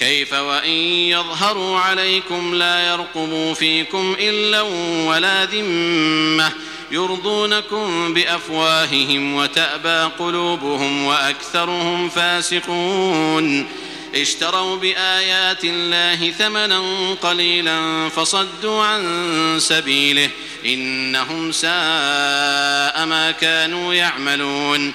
كيف وإن يظهروا عليكم لا يرقبوا فيكم إلا ولا ذمة يرضونكم بأفواههم وتأبى قلوبهم وأكثرهم فاسقون. اشتروا بآيات الله ثمنا قليلا فصدوا عن سبيله إنهم ساء ما كانوا يعملون.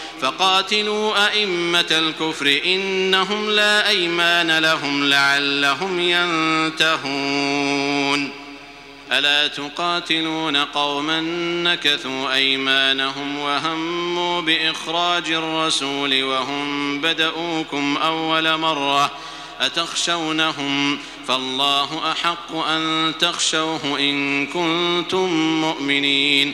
فقاتلوا أئمة الكفر إنهم لا أيمان لهم لعلهم ينتهون. ألا تقاتلون قوما نكثوا أيمانهم وهموا بإخراج الرسول وهم بدؤوكم أول مرة أتخشونهم فالله أحق أن تخشوه إن كنتم مؤمنين.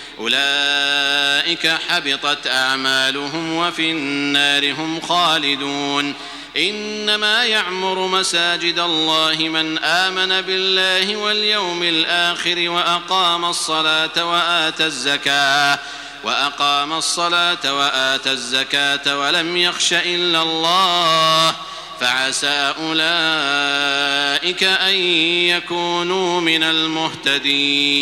أولئك حبطت أعمالهم وفي النار هم خالدون. إنما يعمر مساجد الله من آمن بالله واليوم الآخر وأقام الصلاة وآتى الزكاة وأقام الصلاة وآتى الزكاة ولم يخش إلا الله. فعسى أولئك أن يكونوا من المهتدين.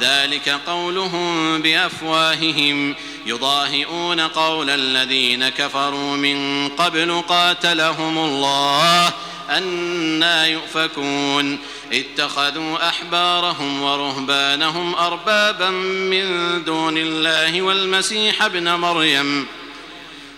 ذلك قولهم بأفواههم. يضاهئون قول الذين كفروا من قبل قاتلهم الله أنا يؤفكون. اتخذوا أحبارهم ورهبانهم أربابا من دون الله والمسيح ابن مريم.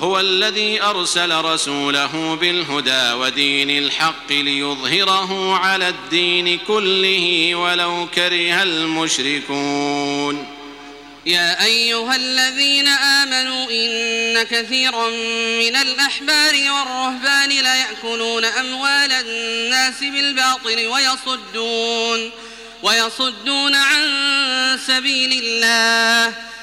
هو الذي أرسل رسوله بالهدى ودين الحق ليظهره على الدين كله ولو كره المشركون. يا أيها الذين آمنوا إن كثيرا من الأحبار والرهبان ليأكلون أموال الناس بالباطل ويصدون ويصدون عن سبيل الله.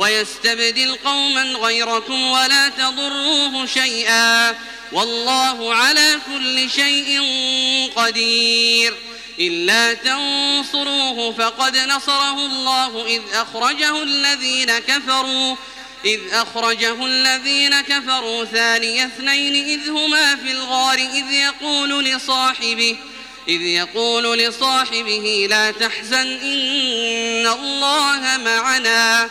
ويستبدل قوما غيركم ولا تضروه شيئا والله على كل شيء قدير إلا تنصروه فقد نصره الله إذ أخرجه الذين كفروا إذ أخرجه الذين كفروا ثاني اثنين إذ هما في الغار إذ يقول لصاحبه إذ يقول لصاحبه لا تحزن إن الله معنا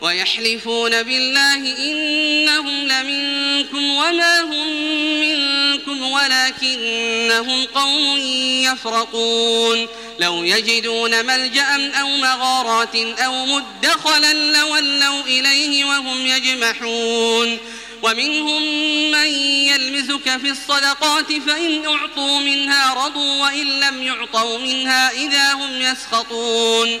ويحلفون بالله إنهم لمنكم وما هم منكم ولكنهم قوم يفرقون. لو يجدون ملجأ أو مغارات أو مدخلا لولوا إليه وهم يجمحون. ومنهم من يلمزك في الصدقات فإن أعطوا منها رضوا وإن لم يعطوا منها إذا هم يسخطون.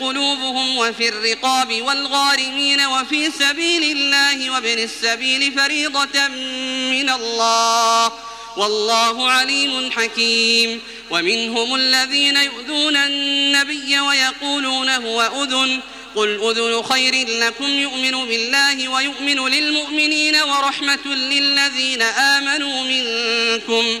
قلوبهم وفي الرقاب والغارمين وفي سبيل الله وابن السبيل فريضة من الله والله عليم حكيم ومنهم الذين يؤذون النبي ويقولون هو أذن قل أذن خير لكم يؤمن بالله ويؤمن للمؤمنين ورحمة للذين آمنوا منكم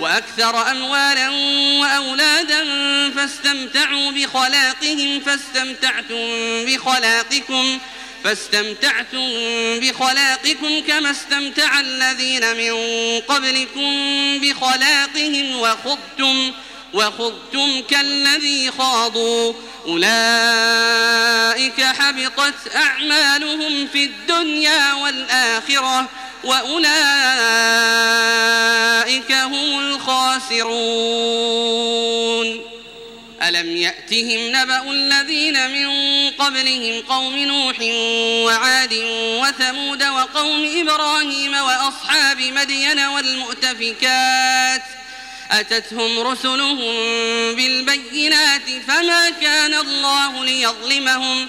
وأكثر أموالا وأولادا فاستمتعوا بخلاقهم فاستمتعتم بخلاقكم فاستمتعتم بخلاقكم كما استمتع الذين من قبلكم بخلاقهم وخضتم وخضتم كالذي خاضوا. أولئك حبطت أعمالهم في الدنيا والآخرة. وأولئك هم الخاسرون. ألم يأتهم نبأ الذين من قبلهم قوم نوح وعاد وثمود وقوم إبراهيم وأصحاب مدين والمؤتفكات؟ أتتهم رسلهم بالبينات فما كان الله ليظلمهم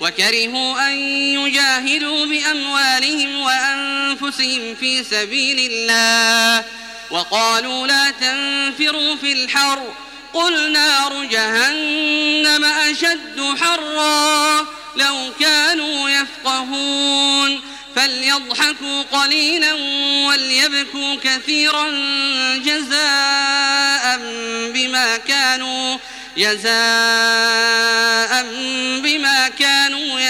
وكرهوا أن يجاهدوا بأموالهم وأنفسهم في سبيل الله وقالوا لا تنفروا في الحر قل نار جهنم أشد حرا لو كانوا يفقهون فليضحكوا قليلا وليبكوا كثيرا جزاء بما كانوا كانوا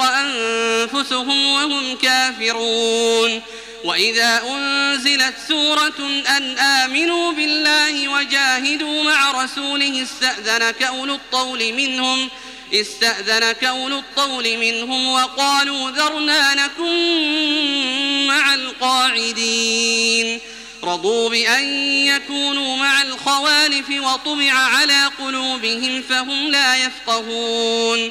أنفسهم وهم كافرون. وإذا أنزلت سورة أن آمنوا بالله وجاهدوا مع رسوله استأذنك أولو الطول منهم استأذنك أولو الطول منهم وقالوا ذرنا نكن مع القاعدين. رضوا بأن يكونوا مع الخوالف وطبع على قلوبهم فهم لا يفقهون.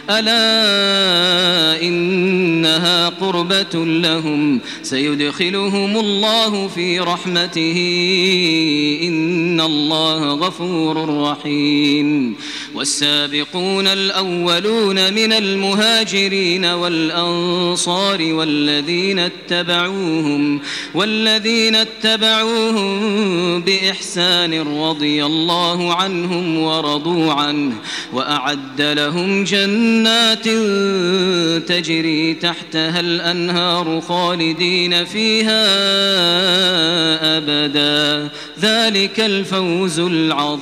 ألا إنها قربة لهم سيدخلهم الله في رحمته إن الله غفور رحيم والسابقون الأولون من المهاجرين والأنصار والذين اتبعوهم والذين اتبعوهم بإحسان رضي الله عنهم ورضوا عنه وأعد لهم جنات تجري تحتها الأنهار خالدين فيها أبدا. ذلك الفوز العظيم.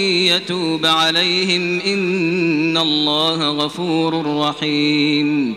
يتوب عليهم إن الله غفور رحيم.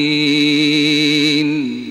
الرحيم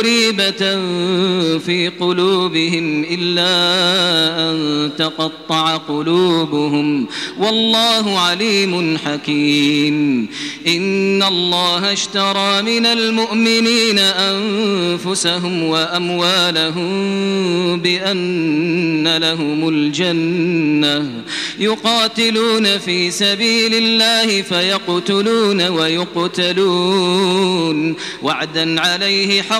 ريبة في قلوبهم إلا أن تقطع قلوبهم. والله عليم حكيم. إن الله اشترى من المؤمنين أنفسهم وأموالهم بأن لهم الجنة. يقاتلون في سبيل الله فيقتلون ويقتلون. وعدا عليه حقا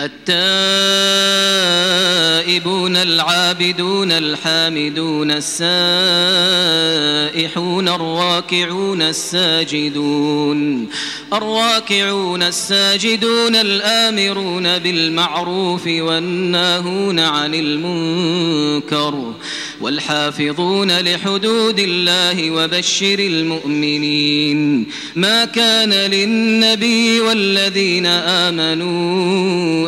التائبون العابدون الحامدون السائحون الراكعون الساجدون الراكعون الساجدون الآمرون بالمعروف والناهون عن المنكر والحافظون لحدود الله وبشر المؤمنين ما كان للنبي والذين آمنوا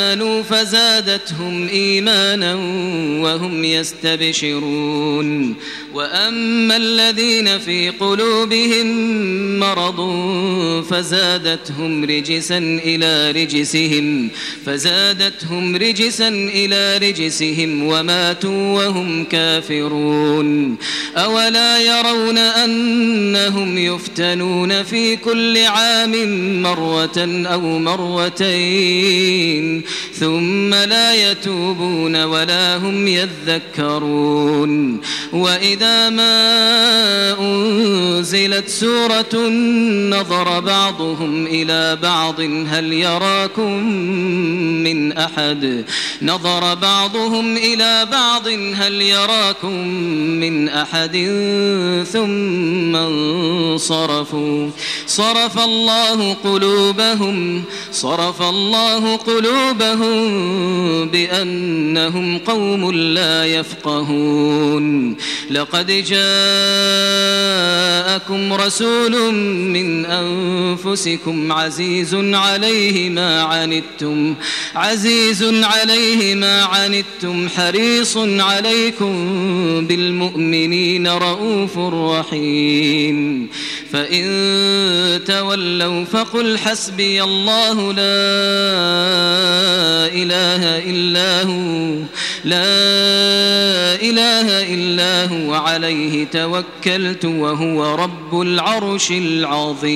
آمنوا فزادتهم إيمانا وهم يستبشرون. وأما الذين في قلوبهم مرض فزادتهم رجسا إلى رجسهم فزادتهم رجسا إلى رجسهم وماتوا وهم كافرون. أولا يرون أنهم يفتنون في كل عام مرة أو مرتين. ثم لا يتوبون ولا هم يذكرون. وإذا ما أنزلت سورة نظر بعضهم إلى بعض هل يراكم من أحد؟ نظر بعضهم إلى بعض هل يراكم من أحد؟ ثم انصرفوا. صرف الله قلوبهم صرف الله قلوبهم بأنهم قوم لا يفقهون. لقد جاءكم رسول من أنفسكم عزيز عليه ما عنتم عزيز عليه ما عنتم حريص عليكم بالمؤمنين رؤوف رحيم. فإن تولوا فقل حسبي الله لا إله إلا هو لا إله إلا هو عليه توكلت وهو رب العرش العظيم.